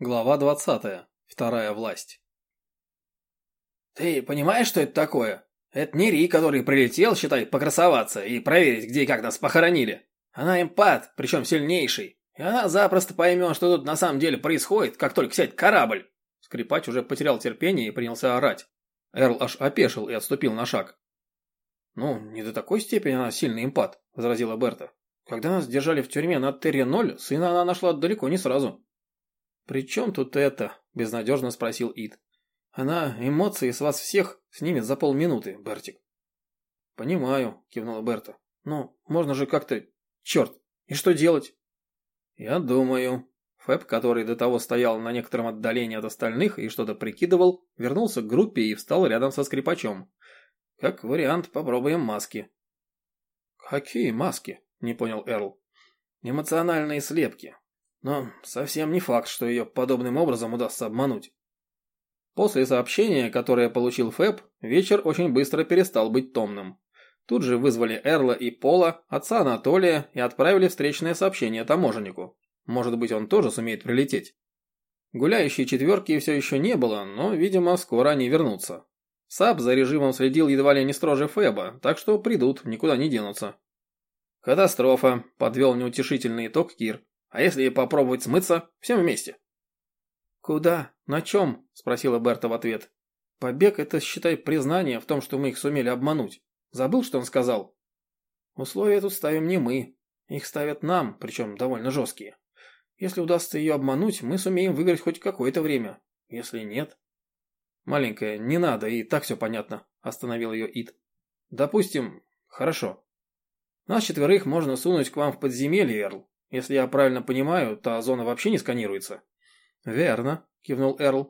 Глава 20. Вторая власть. «Ты понимаешь, что это такое? Это не Ри, который прилетел, считай, покрасоваться и проверить, где и как нас похоронили. Она эмпат, причем сильнейший. И она запросто поймет, что тут на самом деле происходит, как только сядет корабль». Скрипач уже потерял терпение и принялся орать. Эрл аж опешил и отступил на шаг. «Ну, не до такой степени она сильный эмпат», — возразила Берта. «Когда нас держали в тюрьме на Терре-0, сына она нашла далеко не сразу». «При чем тут это?» – безнадежно спросил Ид. «Она эмоции с вас всех снимет за полминуты, Бертик». «Понимаю», – кивнула Берта. «Но можно же как-то... Черт, и что делать?» «Я думаю». Фэб, который до того стоял на некотором отдалении от остальных и что-то прикидывал, вернулся к группе и встал рядом со скрипачом. «Как вариант, попробуем маски». «Какие маски?» – не понял Эрл. «Эмоциональные слепки. Но совсем не факт, что ее подобным образом удастся обмануть. После сообщения, которое получил Фэб, вечер очень быстро перестал быть томным. Тут же вызвали Эрла и Пола, отца Анатолия, и отправили встречное сообщение таможеннику. Может быть, он тоже сумеет прилететь. Гуляющей четверки все еще не было, но, видимо, скоро они вернутся. Саб за режимом следил едва ли не строже Фэба, так что придут, никуда не денутся. «Катастрофа», – подвел неутешительный итог Кир. А если попробовать смыться всем вместе? Куда? На чем? Спросила Берта в ответ. Побег это, считай, признание в том, что мы их сумели обмануть. Забыл, что он сказал? Условия тут ставим не мы. Их ставят нам, причем довольно жесткие. Если удастся ее обмануть, мы сумеем выиграть хоть какое-то время. Если нет... Маленькая, не надо, и так все понятно, остановил ее Ит. Допустим, хорошо. Нас четверых можно сунуть к вам в подземелье, Эрл. Если я правильно понимаю, та зона вообще не сканируется. Верно, кивнул Эрл.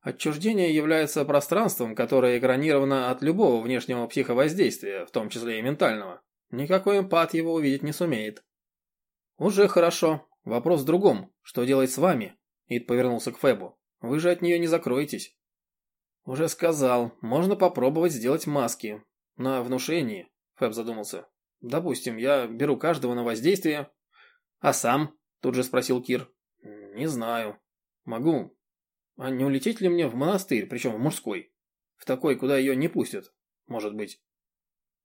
Отчуждение является пространством, которое экранировано от любого внешнего психовоздействия, в том числе и ментального. Никакой эмпат его увидеть не сумеет. Уже хорошо. Вопрос в другом. Что делать с вами? Ид повернулся к Фебу. Вы же от нее не закроетесь. Уже сказал. Можно попробовать сделать маски. На внушении. Феб задумался. Допустим, я беру каждого на воздействие, «А сам?» – тут же спросил Кир. «Не знаю. Могу. А не улететь ли мне в монастырь, причем в мужской? В такой, куда ее не пустят, может быть».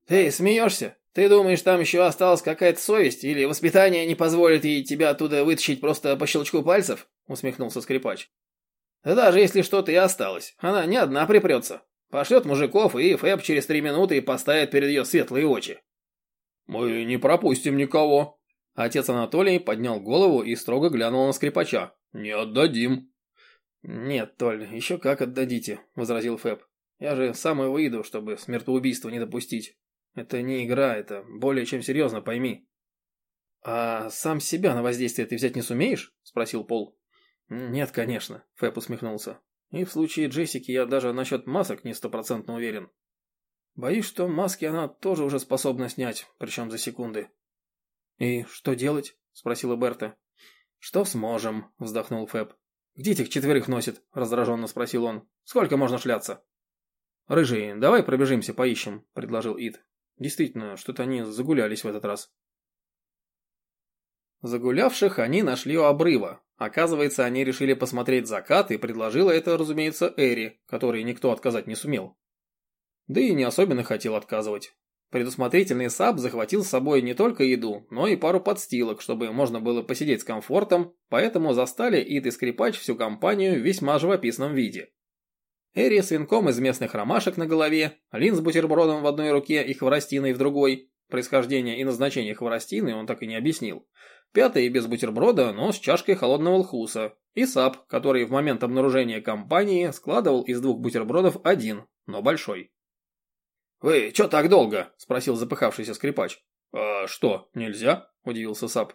«Ты смеешься? Ты думаешь, там еще осталась какая-то совесть, или воспитание не позволит ей тебя оттуда вытащить просто по щелчку пальцев?» – усмехнулся скрипач. «Да даже если что-то и осталось, она не одна припрется. Пошлет мужиков, и Фэб через три минуты поставит перед ее светлые очи». «Мы не пропустим никого», Отец Анатолий поднял голову и строго глянул на скрипача. «Не отдадим». «Нет, Толь, еще как отдадите», — возразил Фэб. «Я же сам и выйду, чтобы смертоубийства не допустить. Это не игра, это более чем серьезно, пойми». «А сам себя на воздействие ты взять не сумеешь?» — спросил Пол. «Нет, конечно», — Фэб усмехнулся. «И в случае Джессики я даже насчет масок не стопроцентно уверен. Боюсь, что маски она тоже уже способна снять, причем за секунды. «И что делать?» – спросила Берта. «Что сможем?» – вздохнул Фэб. «Где этих четверых носит?» – раздраженно спросил он. «Сколько можно шляться?» «Рыжий, давай пробежимся, поищем», – предложил Ид. «Действительно, что-то они загулялись в этот раз». Загулявших они нашли у обрыва. Оказывается, они решили посмотреть закат, и предложила это, разумеется, Эри, которой никто отказать не сумел. Да и не особенно хотел отказывать. Предусмотрительный Саб захватил с собой не только еду, но и пару подстилок, чтобы можно было посидеть с комфортом, поэтому застали Ид и Скрипач всю компанию в весьма живописном виде. Эри с венком из местных ромашек на голове, Лин с бутербродом в одной руке и хворостиной в другой. Происхождение и назначение хворостины он так и не объяснил. Пятый без бутерброда, но с чашкой холодного лхуса. И Саб, который в момент обнаружения компании складывал из двух бутербродов один, но большой. «Вы чё так долго?» – спросил запыхавшийся скрипач. «А что, нельзя?» – удивился Сап.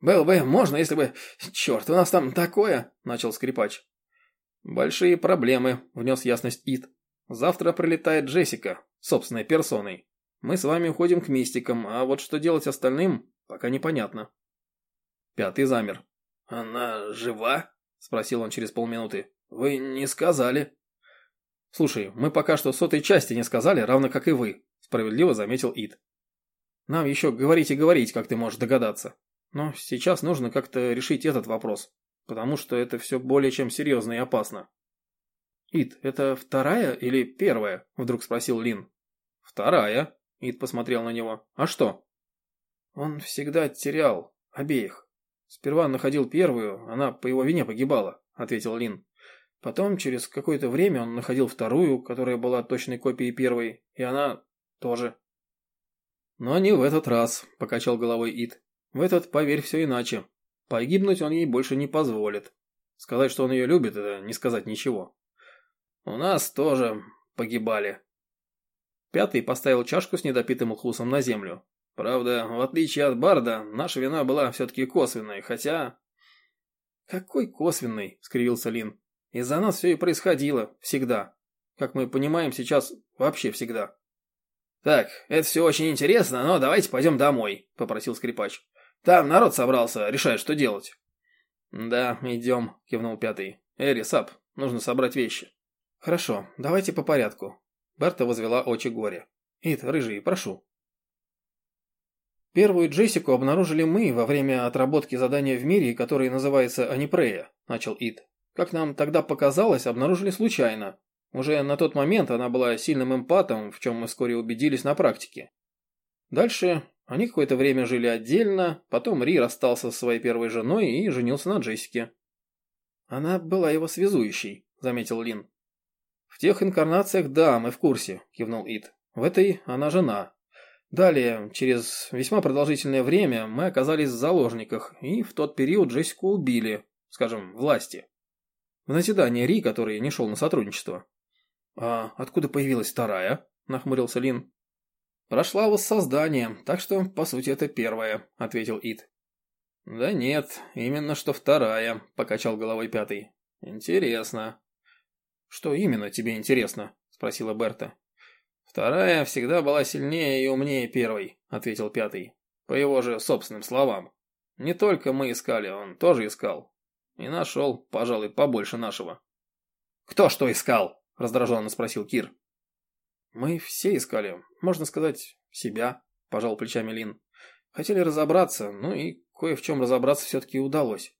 «Было бы можно, если бы... Черт, у нас там такое!» – начал скрипач. «Большие проблемы», – внес ясность Ит. «Завтра прилетает Джессика, собственной персоной. Мы с вами уходим к мистикам, а вот что делать остальным, пока непонятно». Пятый замер. «Она жива?» – спросил он через полминуты. «Вы не сказали». «Слушай, мы пока что сотой части не сказали, равно как и вы», – справедливо заметил Ид. «Нам еще говорить и говорить, как ты можешь догадаться. Но сейчас нужно как-то решить этот вопрос. потому что это все более чем серьезно и опасно. «Ит, это вторая или первая?» – вдруг спросил Лин. «Вторая», – Ит посмотрел на него. «А что?» «Он всегда терял обеих. Сперва находил первую, она по его вине погибала», – ответил Лин. Потом, через какое-то время, он находил вторую, которая была точной копией первой, и она тоже. «Но не в этот раз», – покачал головой Ит. «В этот, поверь, все иначе. Погибнуть он ей больше не позволит. Сказать, что он ее любит, это не сказать ничего. У нас тоже погибали». Пятый поставил чашку с недопитым уксусом на землю. Правда, в отличие от Барда, наша вина была все-таки косвенной, хотя... «Какой косвенный?» – скривился Лин. «Из-за нас все и происходило. Всегда. Как мы понимаем, сейчас вообще всегда». «Так, это все очень интересно, но давайте пойдем домой», – попросил скрипач. «Там народ собрался, решает, что делать». «Да, идем», – кивнул пятый. «Эри, Сап, нужно собрать вещи». «Хорошо, давайте по порядку». Берта возвела очи горе. «Ит, рыжий, прошу». Первую Джессику обнаружили мы во время отработки задания в мире, который называется Анипрея, начал Ит. Как нам тогда показалось, обнаружили случайно. Уже на тот момент она была сильным эмпатом, в чем мы вскоре убедились на практике. Дальше они какое-то время жили отдельно, потом Ри расстался со своей первой женой и женился на Джессике. «Она была его связующей», — заметил Лин. «В тех инкарнациях, да, мы в курсе», — кивнул Ит. «В этой она жена. Далее, через весьма продолжительное время, мы оказались в заложниках, и в тот период Джессику убили, скажем, власти. В назидание Ри, который не шел на сотрудничество. «А откуда появилась вторая?» – нахмурился Лин. «Прошла воссоздание, так что, по сути, это первая», – ответил Ит. «Да нет, именно что вторая», – покачал головой пятый. «Интересно». «Что именно тебе интересно?» – спросила Берта. «Вторая всегда была сильнее и умнее первой», – ответил пятый. По его же собственным словам. Не только мы искали, он тоже искал. И нашел, пожалуй, побольше нашего. «Кто что искал?» – раздраженно спросил Кир. «Мы все искали, можно сказать, себя», – пожал плечами Лин. «Хотели разобраться, ну и кое в чем разобраться все-таки удалось».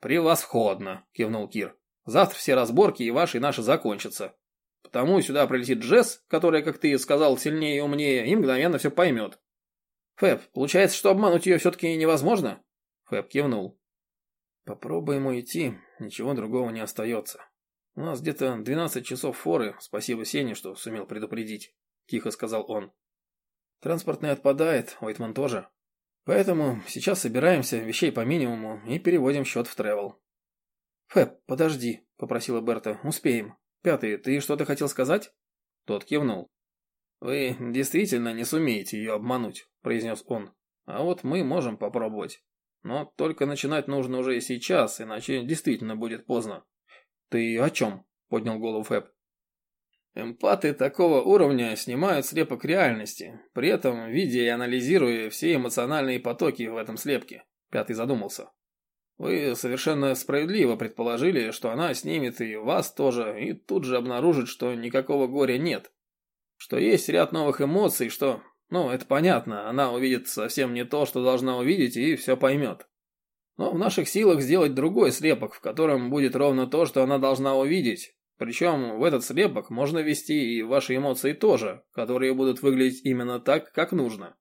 «Превосходно!» – кивнул Кир. «Завтра все разборки и ваши, и наши закончатся. Потому сюда прилетит Джесс, которая, как ты сказал, сильнее и умнее, и мгновенно все поймет». «Фэб, получается, что обмануть ее все-таки невозможно?» Фэб кивнул. «Попробуем уйти, ничего другого не остается». «У нас где-то 12 часов форы, спасибо Сене, что сумел предупредить», – тихо сказал он. «Транспортный отпадает, Уайтман тоже. Поэтому сейчас собираемся, вещей по минимуму, и переводим счет в тревел». «Фэб, подожди», – попросила Берта, – «успеем. Пятый, ты что-то хотел сказать?» Тот кивнул. «Вы действительно не сумеете ее обмануть», – произнес он. «А вот мы можем попробовать. Но только начинать нужно уже сейчас, иначе действительно будет поздно». «Ты о чем?» – поднял голову Фэб. Эмпаты такого уровня снимают слепок реальности, при этом видя и анализируя все эмоциональные потоки в этом слепке. Пятый задумался. Вы совершенно справедливо предположили, что она снимет и вас тоже, и тут же обнаружит, что никакого горя нет. Что есть ряд новых эмоций, что... Ну, это понятно, она увидит совсем не то, что должна увидеть, и все поймет. Но в наших силах сделать другой слепок, в котором будет ровно то, что она должна увидеть. Причем в этот слепок можно ввести и ваши эмоции тоже, которые будут выглядеть именно так, как нужно.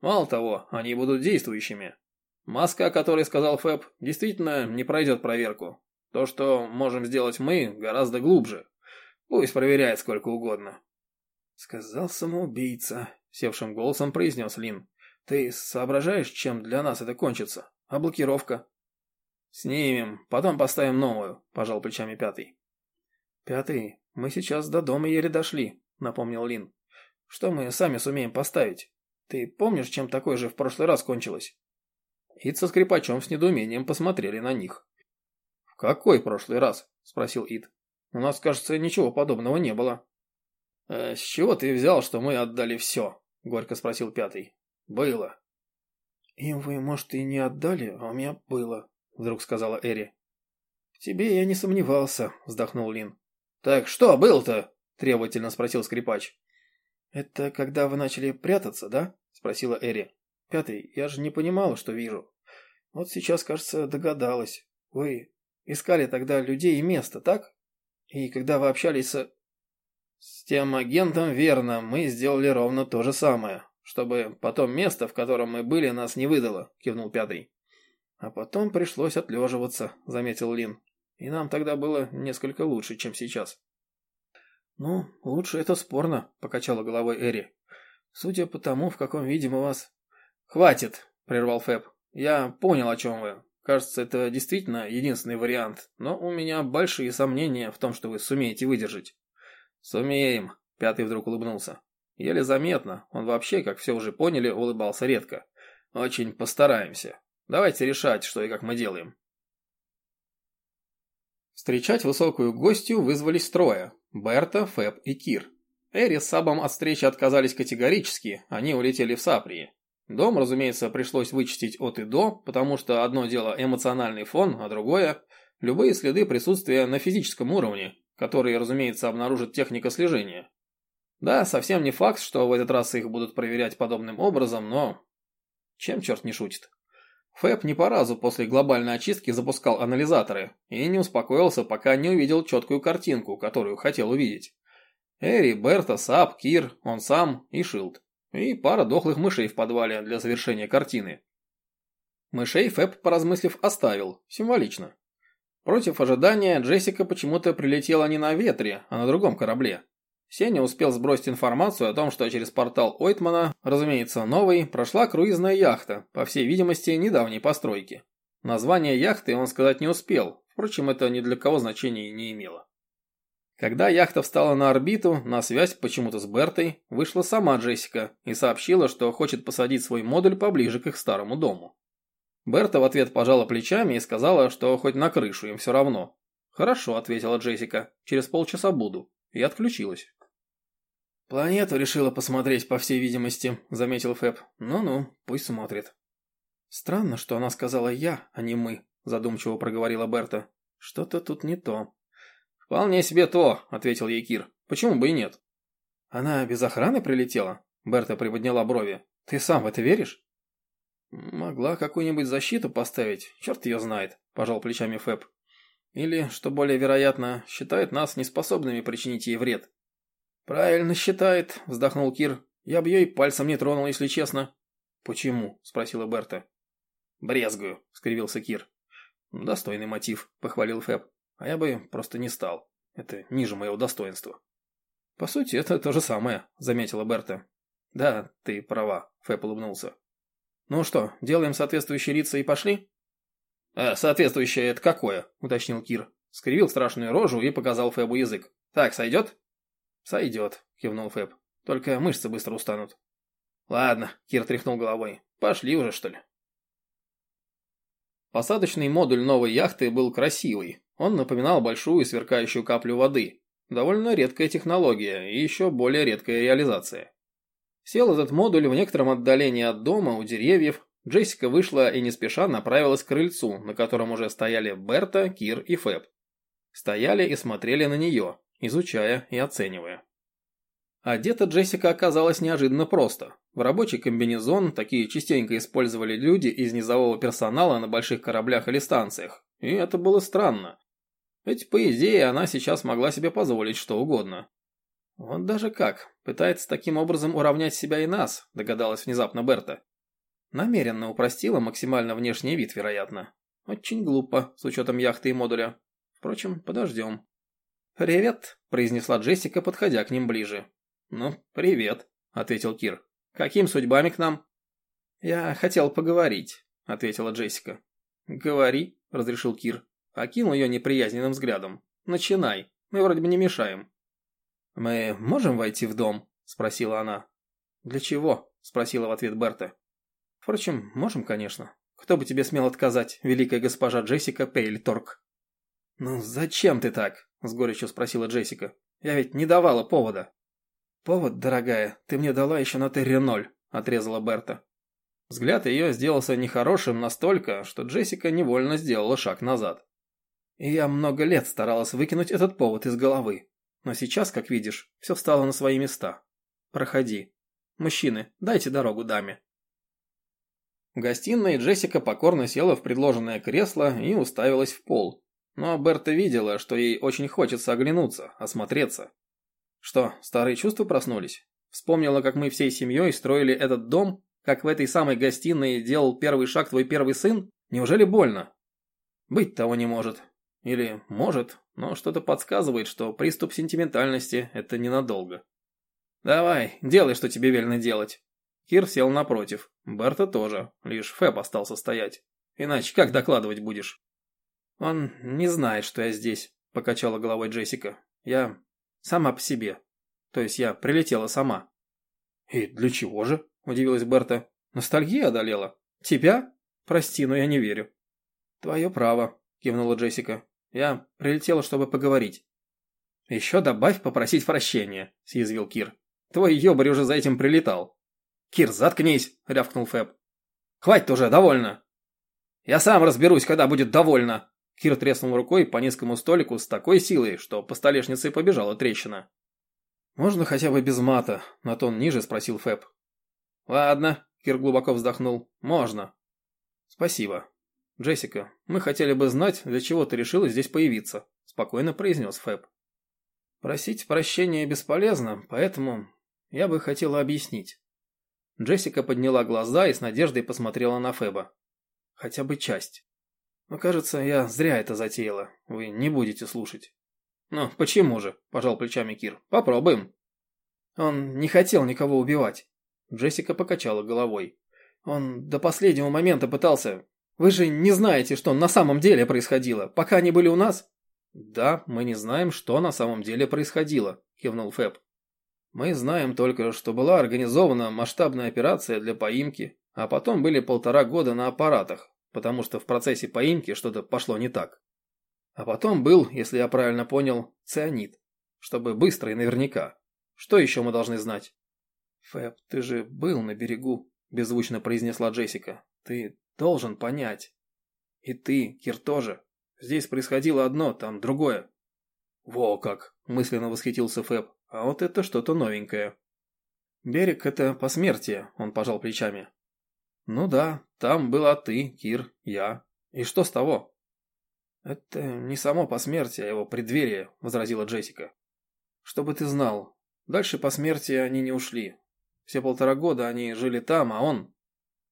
Мало того, они будут действующими. Маска, о которой сказал Фэб, действительно не пройдет проверку. То, что можем сделать мы, гораздо глубже. Пусть проверяет сколько угодно. Сказал самоубийца, севшим голосом произнес Лин. Ты соображаешь, чем для нас это кончится? А блокировка? Снимем, потом поставим новую, пожал плечами пятый. Пятый, мы сейчас до дома еле дошли, напомнил Лин. Что мы сами сумеем поставить? Ты помнишь, чем такое же в прошлый раз кончилось? Ид со скрипачом с недоумением посмотрели на них. «В какой прошлый раз?» – спросил Ид. «У нас, кажется, ничего подобного не было». «Э, «С чего ты взял, что мы отдали все?» – горько спросил пятый. «Было. «Им вы, может, и не отдали, а у меня было», — вдруг сказала Эри. «В тебе я не сомневался», — вздохнул Лин. «Так что был-то?» — требовательно спросил скрипач. «Это когда вы начали прятаться, да?» — спросила Эри. «Пятый, я же не понимала, что вижу. Вот сейчас, кажется, догадалась. Вы искали тогда людей и место, так? И когда вы общались с... С тем агентом, верно, мы сделали ровно то же самое, чтобы потом место, в котором мы были, нас не выдало, кивнул пятый. А потом пришлось отлеживаться, заметил Лин. И нам тогда было несколько лучше, чем сейчас. Ну, лучше это спорно, покачала головой Эри. Судя по тому, в каком виде мы вас... Хватит, прервал Фэб. Я понял, о чем вы. Кажется, это действительно единственный вариант, но у меня большие сомнения в том, что вы сумеете выдержать. Сумеем, пятый вдруг улыбнулся. Еле заметно, он вообще, как все уже поняли, улыбался редко. Очень постараемся. Давайте решать, что и как мы делаем. Встречать высокую гостью вызвались трое – Берта, Фэб и Кир. Эри с Сабом от встречи отказались категорически, они улетели в Саприи. Дом, разумеется, пришлось вычистить от и до, потому что одно дело эмоциональный фон, а другое – любые следы присутствия на физическом уровне, которые, разумеется, обнаружит техника слежения. Да, совсем не факт, что в этот раз их будут проверять подобным образом, но... Чем черт не шутит? Фэб не по разу после глобальной очистки запускал анализаторы и не успокоился, пока не увидел четкую картинку, которую хотел увидеть. Эри, Берта, Сап, Кир, он сам и Шилд. И пара дохлых мышей в подвале для завершения картины. Мышей Фэб, поразмыслив, оставил. Символично. Против ожидания Джессика почему-то прилетела не на ветре, а на другом корабле. Сеня успел сбросить информацию о том, что через портал Ойтмана, разумеется, новый, прошла круизная яхта, по всей видимости, недавней постройки. Название яхты он сказать не успел, впрочем, это ни для кого значения не имело. Когда яхта встала на орбиту, на связь почему-то с Бертой вышла сама Джессика и сообщила, что хочет посадить свой модуль поближе к их старому дому. Берта в ответ пожала плечами и сказала, что хоть на крышу им все равно. «Хорошо», — ответила Джессика, — «через полчаса буду». И отключилась. «Планету решила посмотреть, по всей видимости», — заметил Фэб. «Ну-ну, пусть смотрит». «Странно, что она сказала «я», а не «мы», — задумчиво проговорила Берта. «Что-то тут не то». «Вполне себе то», — ответил ей Кир. «Почему бы и нет?» «Она без охраны прилетела?» Берта приподняла брови. «Ты сам в это веришь?» «Могла какую-нибудь защиту поставить, черт ее знает», – пожал плечами Фэб. «Или, что более вероятно, считает нас неспособными причинить ей вред. «Правильно считает», – вздохнул Кир. «Я бы ее и пальцем не тронул, если честно». «Почему?» – спросила Берта. «Брезгую», – скривился Кир. «Достойный мотив», – похвалил Фэб. «А я бы просто не стал. Это ниже моего достоинства». «По сути, это то же самое», – заметила Берта. «Да, ты права», – Фэб улыбнулся. «Ну что, делаем соответствующие лица и пошли?» «А соответствующее это какое?» – уточнил Кир. Скривил страшную рожу и показал Фэбу язык. «Так, сойдет?» «Сойдет», – кивнул Фэб. «Только мышцы быстро устанут». «Ладно», – Кир тряхнул головой. «Пошли уже, что ли?» Посадочный модуль новой яхты был красивый. Он напоминал большую сверкающую каплю воды. Довольно редкая технология и еще более редкая реализация. Сел этот модуль в некотором отдалении от дома, у деревьев. Джессика вышла и не спеша направилась к крыльцу, на котором уже стояли Берта, Кир и Фэб. Стояли и смотрели на нее изучая и оценивая. Одета Джессика оказалась неожиданно просто. В рабочий комбинезон такие частенько использовали люди из низового персонала на больших кораблях или станциях. И это было странно. Ведь, по идее, она сейчас могла себе позволить что угодно. Вот даже как, пытается таким образом уравнять себя и нас, догадалась внезапно Берта. Намеренно упростила максимально внешний вид, вероятно. Очень глупо, с учетом яхты и модуля. Впрочем, подождем. «Привет», – произнесла Джессика, подходя к ним ближе. «Ну, привет», – ответил Кир. «Каким судьбами к нам?» «Я хотел поговорить», – ответила Джессика. «Говори», – разрешил Кир. Окинул ее неприязненным взглядом. «Начинай. Мы вроде бы не мешаем». «Мы можем войти в дом?» – спросила она. «Для чего?» – спросила в ответ Берта. «Впрочем, можем, конечно. Кто бы тебе смел отказать, великая госпожа Джессика Пейльторг?» «Ну зачем ты так?» – с горечью спросила Джессика. «Я ведь не давала повода». «Повод, дорогая, ты мне дала еще на Терре-0», – отрезала Берта. Взгляд ее сделался нехорошим настолько, что Джессика невольно сделала шаг назад. И я много лет старалась выкинуть этот повод из головы. Но сейчас, как видишь, все встало на свои места. Проходи. Мужчины, дайте дорогу даме. В гостиной Джессика покорно села в предложенное кресло и уставилась в пол. Но Берта видела, что ей очень хочется оглянуться, осмотреться. Что, старые чувства проснулись? Вспомнила, как мы всей семьей строили этот дом, как в этой самой гостиной делал первый шаг твой первый сын? Неужели больно? Быть того не может. Или может, но что-то подсказывает, что приступ сентиментальности – это ненадолго. Давай, делай, что тебе велено делать. Кир сел напротив. Берта тоже, лишь Фэб остался стоять. Иначе как докладывать будешь? Он не знает, что я здесь, покачала головой Джессика. Я сама по себе. То есть я прилетела сама. И для чего же? Удивилась Берта. Ностальгия одолела. Тебя? Прости, но я не верю. Твое право, кивнула Джессика. Я прилетела, чтобы поговорить. Еще добавь попросить прощения, съязвил Кир. Твой ёбарь уже за этим прилетал. «Кир, заткнись!» – рявкнул Фэб. «Хватит уже, довольно!» «Я сам разберусь, когда будет довольно!» Кир треснул рукой по низкому столику с такой силой, что по столешнице побежала трещина. «Можно хотя бы без мата?» – на тон ниже спросил Фэб. «Ладно», – Кир глубоко вздохнул. «Можно». «Спасибо. Джессика, мы хотели бы знать, для чего ты решила здесь появиться», – спокойно произнес Фэб. «Просить прощения бесполезно, поэтому я бы хотела объяснить. Джессика подняла глаза и с надеждой посмотрела на Феба. Хотя бы часть. Но кажется, я зря это затеяла. Вы не будете слушать. Ну, почему же? Пожал плечами Кир. Попробуем. Он не хотел никого убивать. Джессика покачала головой. Он до последнего момента пытался... Вы же не знаете, что на самом деле происходило, пока они были у нас? Да, мы не знаем, что на самом деле происходило, кивнул Фэб. Мы знаем только, что была организована масштабная операция для поимки, а потом были полтора года на аппаратах, потому что в процессе поимки что-то пошло не так. А потом был, если я правильно понял, цианид, чтобы быстро и наверняка. Что еще мы должны знать? Фэб, ты же был на берегу, беззвучно произнесла Джессика. Ты должен понять. И ты, Кир, тоже. Здесь происходило одно, там другое. Во как, мысленно восхитился Фэб. А вот это что-то новенькое. Берег – это посмертие, он пожал плечами. Ну да, там была ты, Кир, я. И что с того? Это не само посмертие, а его преддверие, возразила Джессика. Чтобы ты знал, дальше посмертия они не ушли. Все полтора года они жили там, а он...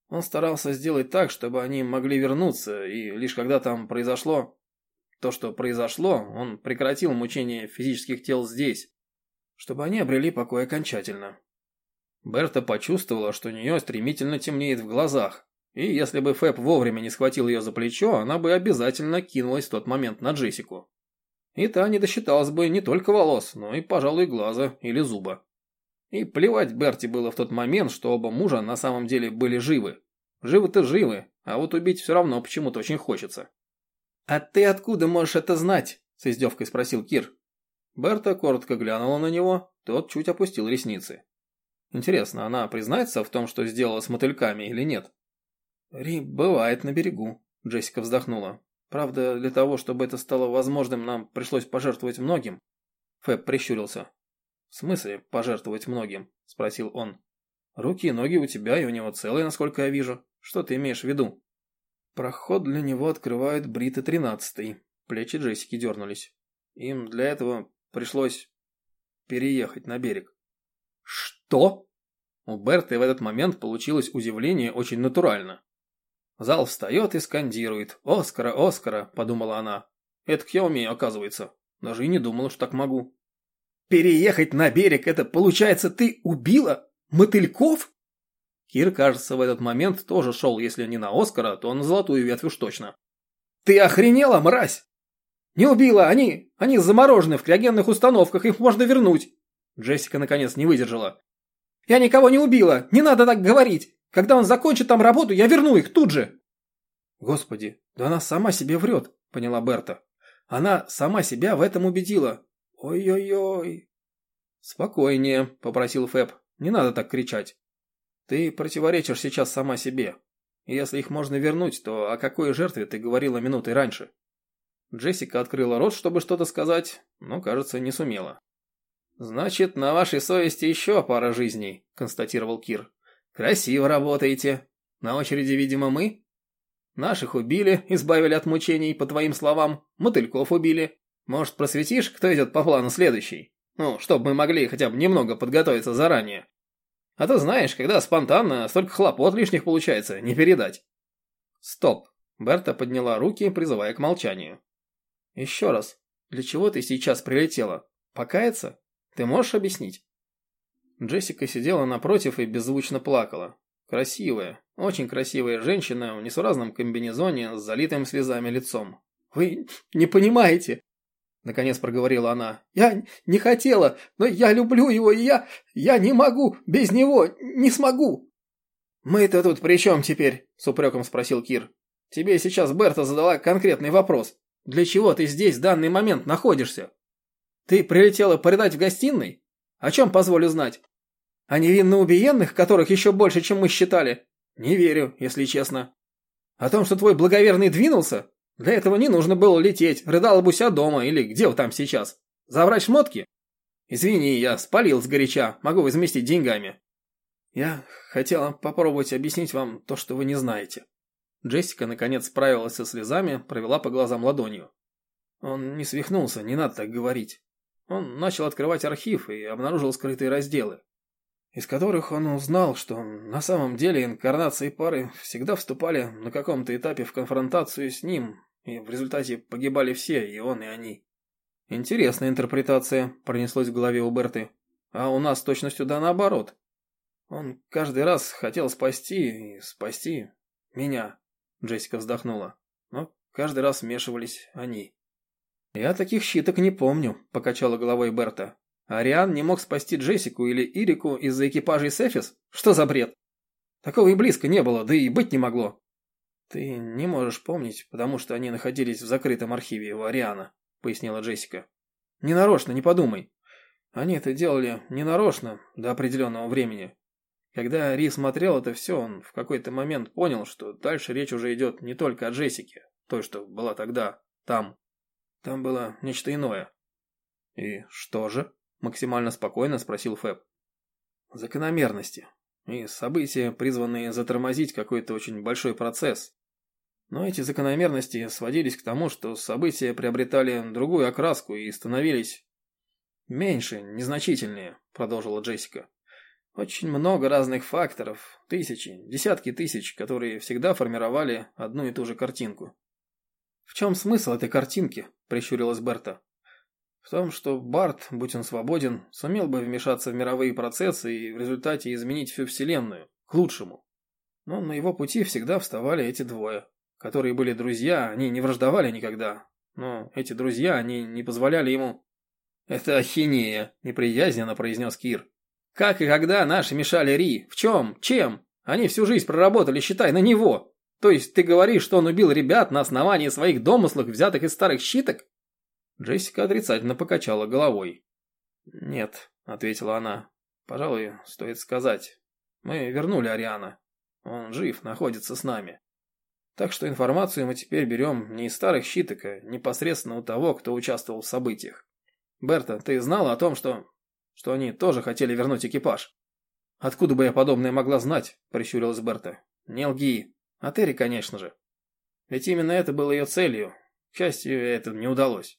Он старался сделать так, чтобы они могли вернуться, и лишь когда там произошло... То, что произошло, он прекратил мучение физических тел здесь, чтобы они обрели покой окончательно. Берта почувствовала, что у нее стремительно темнеет в глазах, и если бы Фэб вовремя не схватил ее за плечо, она бы обязательно кинулась в тот момент на Джессику. И та не досчиталась бы не только волос, но и, пожалуй, глаза или зуба. И плевать Берти было в тот момент, что оба мужа на самом деле были живы. Живы-то живы, а вот убить все равно почему-то очень хочется. «А ты откуда можешь это знать?» – с издевкой спросил Кир. Берта коротко глянула на него, тот чуть опустил ресницы. Интересно, она признается в том, что сделала с мотыльками или нет? Ри бывает на берегу, Джессика вздохнула. Правда, для того, чтобы это стало возможным, нам пришлось пожертвовать многим. Фэб прищурился. В смысле пожертвовать многим? Спросил он. Руки и ноги у тебя и у него целые, насколько я вижу. Что ты имеешь в виду? Проход для него открывает Бриты тринадцатый. Плечи Джессики дернулись. Им для этого Пришлось переехать на берег. Что? У Берты в этот момент получилось удивление очень натурально. Зал встает и скандирует. «Оскара, Оскара!» – подумала она. «Это я умею, оказывается. Даже и не думала, что так могу». «Переехать на берег – это, получается, ты убила мотыльков?» Кир, кажется, в этот момент тоже шел, если не на Оскара, то на золотую ветвь уж точно. «Ты охренела, мразь!» «Не убила! Они... они заморожены в криогенных установках, их можно вернуть!» Джессика наконец не выдержала. «Я никого не убила! Не надо так говорить! Когда он закончит там работу, я верну их тут же!» «Господи, да она сама себе врет!» – поняла Берта. «Она сама себя в этом убедила! Ой-ой-ой!» «Спокойнее», – попросил Фэб. «Не надо так кричать. Ты противоречишь сейчас сама себе. Если их можно вернуть, то о какой жертве ты говорила минутой раньше?» Джессика открыла рот, чтобы что-то сказать, но, кажется, не сумела. «Значит, на вашей совести еще пара жизней», – констатировал Кир. «Красиво работаете». На очереди, видимо, мы? Наших убили, избавили от мучений, по твоим словам. Мотыльков убили. Может, просветишь, кто идет по плану следующий? Ну, чтобы мы могли хотя бы немного подготовиться заранее. А то знаешь, когда спонтанно, столько хлопот лишних получается, не передать. Стоп. Берта подняла руки, призывая к молчанию. Еще раз, для чего ты сейчас прилетела? Покаяться? Ты можешь объяснить? Джессика сидела напротив и беззвучно плакала. Красивая, очень красивая женщина в несуразном комбинезоне с залитым слезами лицом. «Вы не понимаете!» Наконец проговорила она. «Я не хотела, но я люблю его, и я... я не могу без него, не смогу!» «Мы-то тут при чем теперь?» – с упреком спросил Кир. «Тебе сейчас Берта задала конкретный вопрос. Для чего ты здесь в данный момент находишься? Ты прилетела порядать в гостиной? О чем позволю знать? О невинно убиенных, которых еще больше, чем мы считали? Не верю, если честно. О том, что твой благоверный двинулся? Для этого не нужно было лететь, рыдала бы себя дома или где вы там сейчас. Забрать шмотки? Извини, я спалил сгоряча, могу возместить деньгами. Я хотела попробовать объяснить вам то, что вы не знаете. Джессика наконец справилась со слезами, провела по глазам ладонью. Он не свихнулся, не надо так говорить. Он начал открывать архив и обнаружил скрытые разделы, из которых он узнал, что на самом деле инкарнации пары всегда вступали на каком-то этапе в конфронтацию с ним, и в результате погибали все, и он, и они. Интересная интерпретация, пронеслось в голове у Берты. А у нас точно сюда наоборот. Он каждый раз хотел спасти и спасти меня. Джессика вздохнула. Но каждый раз вмешивались они. «Я таких щиток не помню», – покачала головой Берта. «Ариан не мог спасти Джессику или Ирику из-за экипажей Сефис? Что за бред? Такого и близко не было, да и быть не могло». «Ты не можешь помнить, потому что они находились в закрытом архиве у Ариана», – пояснила Джессика. «Ненарочно, не подумай. Они это делали ненарочно до определенного времени. Когда Ри смотрел это все, он в какой-то момент понял, что дальше речь уже идет не только о Джессике, той, что была тогда, там. Там было нечто иное. «И что же?» – максимально спокойно спросил Фэб. «Закономерности. И события, призванные затормозить какой-то очень большой процесс. Но эти закономерности сводились к тому, что события приобретали другую окраску и становились меньше, незначительнее», – продолжила Джессика. Очень много разных факторов, тысячи, десятки тысяч, которые всегда формировали одну и ту же картинку. «В чем смысл этой картинки?» – прищурилась Берта. «В том, что Барт, будь он свободен, сумел бы вмешаться в мировые процессы и в результате изменить всю Вселенную, к лучшему. Но на его пути всегда вставали эти двое, которые были друзья, они не враждовали никогда, но эти друзья, они не позволяли ему...» «Это ахинея», – неприязненно произнес Кир. Как и когда наши мешали Ри? В чем? Чем? Они всю жизнь проработали, считай, на него. То есть ты говоришь, что он убил ребят на основании своих домыслов, взятых из старых щиток? Джессика отрицательно покачала головой. «Нет», — ответила она. «Пожалуй, стоит сказать. Мы вернули Ариана. Он жив, находится с нами. Так что информацию мы теперь берем не из старых щиток, а непосредственно у того, кто участвовал в событиях. Берта, ты знала о том, что что они тоже хотели вернуть экипаж. «Откуда бы я подобное могла знать?» – прищурилась Берта. «Не лги. А Терри, конечно же. Ведь именно это было ее целью. К счастью, это не удалось.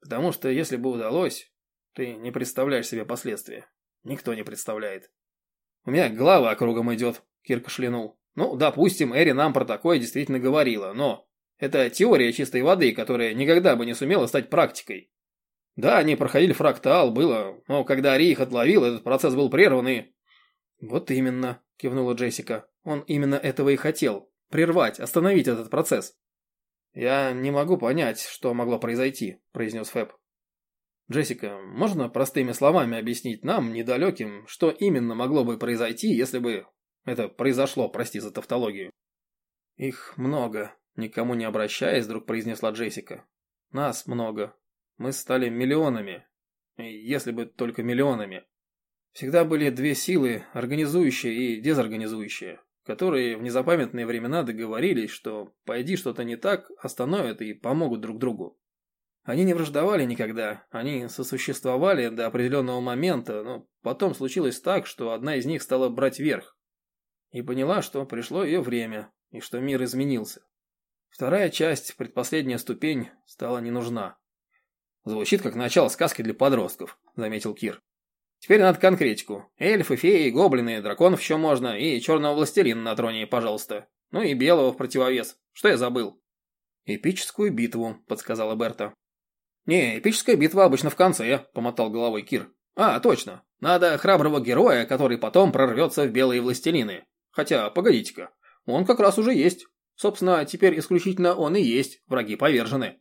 Потому что если бы удалось, ты не представляешь себе последствия. Никто не представляет. У меня голова кругом идет, Кирка шлянул. Ну, допустим, Эри нам про такое действительно говорила, но это теория чистой воды, которая никогда бы не сумела стать практикой. Да, они проходили фрактал, было, но когда Ри их отловил, этот процесс был прерван и... Вот именно, кивнула Джессика. Он именно этого и хотел. Прервать, остановить этот процесс. Я не могу понять, что могло произойти, произнес Фэб. Джессика, можно простыми словами объяснить нам, недалеким, что именно могло бы произойти, если бы это произошло, прости за тавтологию? Их много, никому не обращаясь, вдруг произнесла Джессика. Нас много, мы стали миллионами. Если бы только миллионами. Всегда были две силы, организующие и дезорганизующие, которые в незапамятные времена договорились, что пойди что-то не так, остановят и помогут друг другу. Они не враждовали никогда, они сосуществовали до определенного момента, но потом случилось так, что одна из них стала брать верх. и поняла, что пришло ее время, и что мир изменился. Вторая часть, предпоследняя ступень, стала не нужна. Звучит как начало сказки для подростков, заметил Кир. Теперь надо конкретику. Эльфы, феи, гоблины, драконов еще можно, и черного властелина на троне, пожалуйста. Ну и белого в противовес. Что я забыл? Эпическую битву, подсказала Берта. Не, эпическая битва обычно в конце, помотал головой Кир. А, точно. Надо храброго героя, который потом прорвется в белые властелины. Хотя, погодите-ка, он как раз уже есть. Собственно, теперь исключительно он и есть, враги повержены.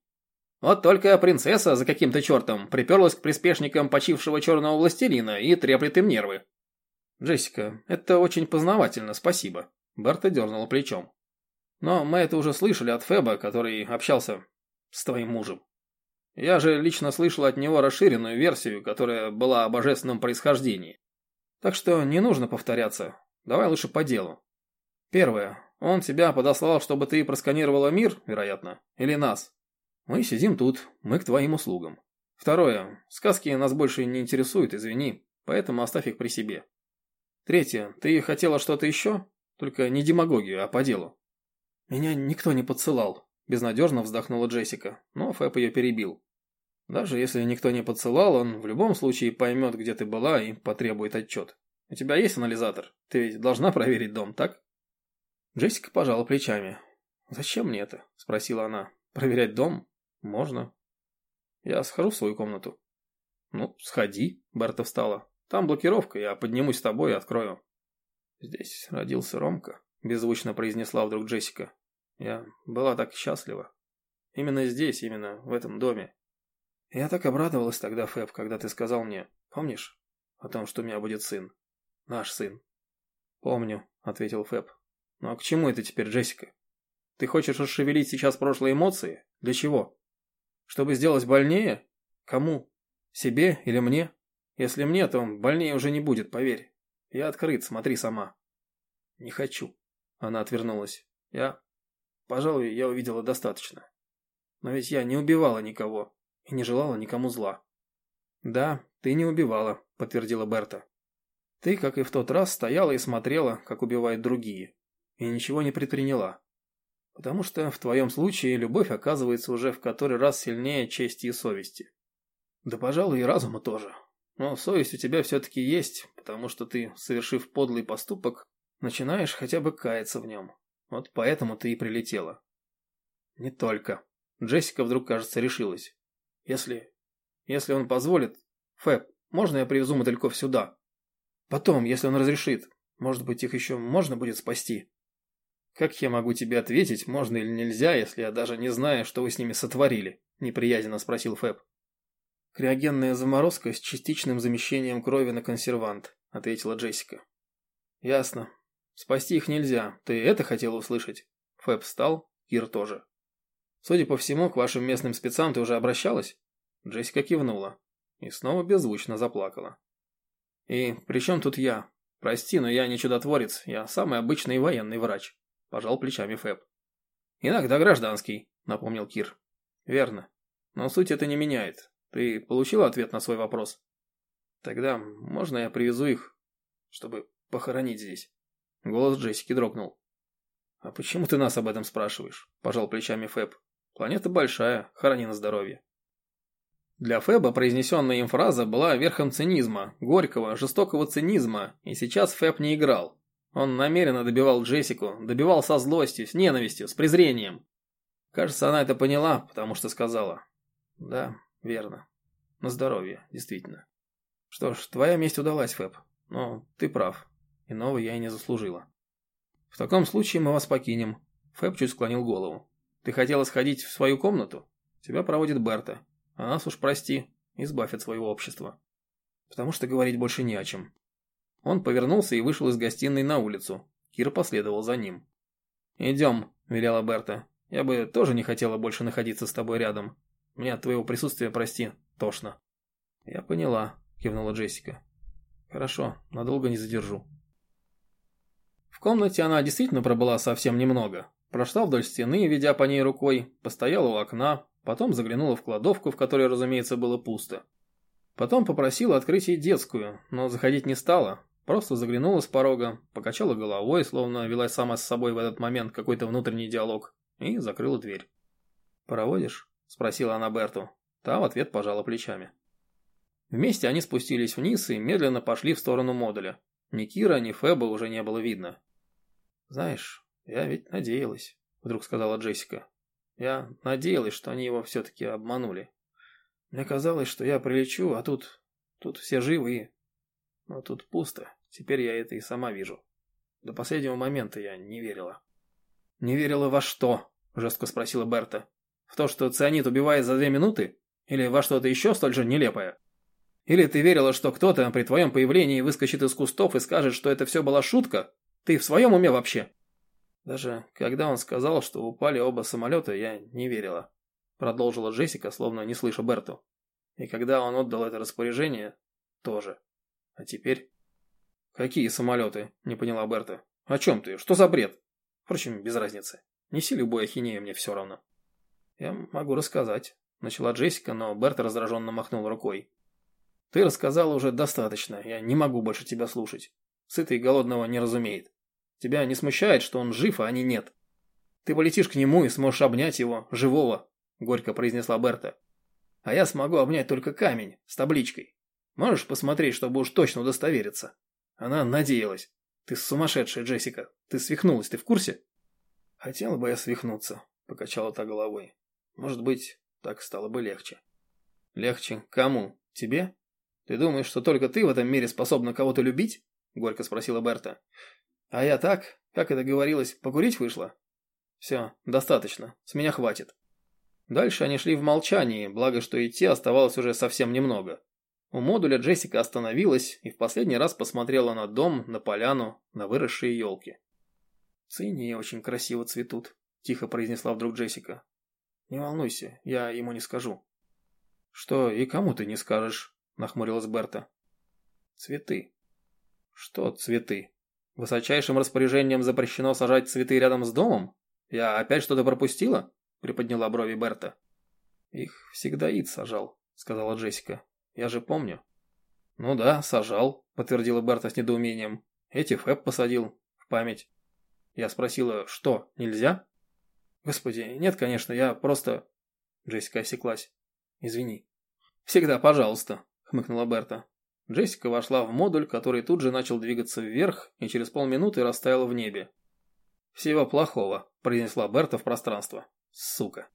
Вот только принцесса за каким-то чертом приперлась к приспешникам почившего черного властелина и треплет им нервы. Джессика, это очень познавательно, спасибо. Берта дернула плечом. Но мы это уже слышали от Феба, который общался с твоим мужем. Я же лично слышал от него расширенную версию, которая была о божественном происхождении. Так что не нужно повторяться. Давай лучше по делу. Первое. Он тебя подослал, чтобы ты просканировала мир, вероятно, или нас. Мы сидим тут, мы к твоим услугам. Второе. Сказки нас больше не интересуют, извини, поэтому оставь их при себе. Третье. Ты хотела что-то еще? Только не демагогию, а по делу. Меня никто не подсылал, безнадежно вздохнула Джессика, но Фэп ее перебил. Даже если никто не подсылал, он в любом случае поймет, где ты была и потребует отчет. У тебя есть анализатор? Ты ведь должна проверить дом, так? Джессика пожала плечами. «Зачем мне это?» – спросила она. «Проверять дом? Можно. Я схожу в свою комнату». «Ну, сходи», – Берта встала. «Там блокировка, я поднимусь с тобой и открою». «Здесь родился Ромка», – беззвучно произнесла вдруг Джессика. «Я была так счастлива. Именно здесь, именно в этом доме. Я так обрадовалась тогда, Фэб, когда ты сказал мне, помнишь, о том, что у меня будет сын. Наш сын». «Помню», – ответил Фэб. Ну а к чему это теперь, Джессика? Ты хочешь расшевелить сейчас прошлые эмоции? Для чего? Чтобы сделать больнее? Кому? Себе или мне? Если мне, то больнее уже не будет, поверь. Я открыт, смотри сама. Не хочу. Она отвернулась. Я... Пожалуй, я увидела достаточно. Но ведь я не убивала никого и не желала никому зла. Да, ты не убивала, подтвердила Берта. Ты, как и в тот раз, стояла и смотрела, как убивают другие и ничего не предприняла. Потому что в твоем случае любовь оказывается уже в который раз сильнее чести и совести. Да, пожалуй, и разума тоже. Но совесть у тебя все-таки есть, потому что ты, совершив подлый поступок, начинаешь хотя бы каяться в нем. Вот поэтому ты и прилетела. Не только. Джессика вдруг, кажется, решилась. Если... Если он позволит... Фэб, можно я привезу мотыльков сюда? Потом, если он разрешит. Может быть, их еще можно будет спасти? «Как я могу тебе ответить, можно или нельзя, если я даже не знаю, что вы с ними сотворили?» – неприязненно спросил Фэб. «Криогенная заморозка с частичным замещением крови на консервант», – ответила Джессика. «Ясно. Спасти их нельзя. Ты это хотела услышать?» Фэб встал, Кир тоже. «Судя по всему, к вашим местным спецам ты уже обращалась?» Джессика кивнула и снова беззвучно заплакала. «И при чем тут я? Прости, но я не чудотворец, я самый обычный военный врач». – пожал плечами Фэб. «Иногда гражданский», – напомнил Кир. «Верно. Но суть это не меняет. Ты получил ответ на свой вопрос?» «Тогда можно я привезу их, чтобы похоронить здесь?» Голос Джессики дрогнул. «А почему ты нас об этом спрашиваешь?» – пожал плечами Фэб. «Планета большая, хорони на здоровье». Для Фэба произнесенная им фраза была верхом цинизма, горького, жестокого цинизма, и сейчас Фэб не играл. Он намеренно добивал Джессику, добивал со злостью, с ненавистью, с презрением. Кажется, она это поняла, потому что сказала. Да, верно. На здоровье, действительно. Что ж, твоя месть удалась, Фэб. Но ты прав. Иного я и не заслужила. В таком случае мы вас покинем. Фэб чуть склонил голову. Ты хотела сходить в свою комнату? Тебя проводит Берта. А нас уж прости, избавь от своего общества. Потому что говорить больше не о чем. Он повернулся и вышел из гостиной на улицу. Кир последовал за ним. «Идем», – велела Берта. «Я бы тоже не хотела больше находиться с тобой рядом. Мне от твоего присутствия, прости, тошно». «Я поняла», – кивнула Джессика. «Хорошо, надолго не задержу». В комнате она действительно пробыла совсем немного. Прошла вдоль стены, ведя по ней рукой, постояла у окна, потом заглянула в кладовку, в которой, разумеется, было пусто. Потом попросила открыть ей детскую, но заходить не стала, Просто заглянула с порога, покачала головой, словно вела сама с собой в этот момент какой-то внутренний диалог, и закрыла дверь. «Проводишь?» – спросила она Берту. Та в ответ пожала плечами. Вместе они спустились вниз и медленно пошли в сторону модуля. Ни Кира, ни Феба уже не было видно. «Знаешь, я ведь надеялась», – вдруг сказала Джессика. «Я надеялась, что они его все-таки обманули. Мне казалось, что я прилечу, а тут... тут все живы и... Но тут пусто. Теперь я это и сама вижу. До последнего момента я не верила». «Не верила во что?» – жестко спросила Берта. «В то, что цианид убивает за две минуты? Или во что-то еще столь же нелепое?» Или ты верила, что кто-то при твоем появлении выскочит из кустов и скажет, что это все была шутка? Ты в своем уме вообще?» Даже когда он сказал, что упали оба самолета, я не верила. Продолжила Джессика, словно не слыша Берту. И когда он отдал это распоряжение, тоже. А теперь... «Какие самолеты?» – не поняла Берта. «О чем ты? Что за бред?» Впрочем, без разницы. Неси любую ахинею, мне все равно. «Я могу рассказать», – начала Джессика, но Берта раздраженно махнул рукой. Ты рассказала уже достаточно, я не могу больше тебя слушать. Сытый и голодного не разумеет. Тебя не смущает, что он жив, а они нет. Ты полетишь к нему и сможешь обнять его, живого, горько произнесла Берта. А я смогу обнять только камень с табличкой. Можешь посмотреть, чтобы уж точно удостовериться? Она надеялась. Ты сумасшедшая, Джессика. Ты свихнулась, ты в курсе? Хотела бы я свихнуться, покачала та головой. Может быть, так стало бы легче. Легче кому? Тебе? «Ты думаешь, что только ты в этом мире способна кого-то любить?» – горько спросила Берта. «А я так, как это говорилось, покурить вышла?» «Все, достаточно, с меня хватит». Дальше они шли в молчании, благо что идти оставалось уже совсем немного. У модуля Джессика остановилась и в последний раз посмотрела на дом, на поляну, на выросшие елки. «Цинии очень красиво цветут», – тихо произнесла вдруг Джессика. «Не волнуйся, я ему не скажу». «Что и кому ты не скажешь?» нахмурилась Берта. Цветы. Что цветы? Высочайшим распоряжением запрещено сажать цветы рядом с домом? Я опять что-то пропустила? Приподняла брови Берта. Их всегда Ид сажал, сказала Джессика. Я же помню. Ну да, сажал, подтвердила Берта с недоумением. Эти Фэб посадил. В память. Я спросила, что, нельзя? Господи, нет, конечно, я просто... Джессика осеклась. Извини. Всегда пожалуйста, хмыкнула Берта. Джессика вошла в модуль, который тут же начал двигаться вверх и через полминуты растаял в небе. «Всего плохого», – произнесла Берта в пространство. «Сука».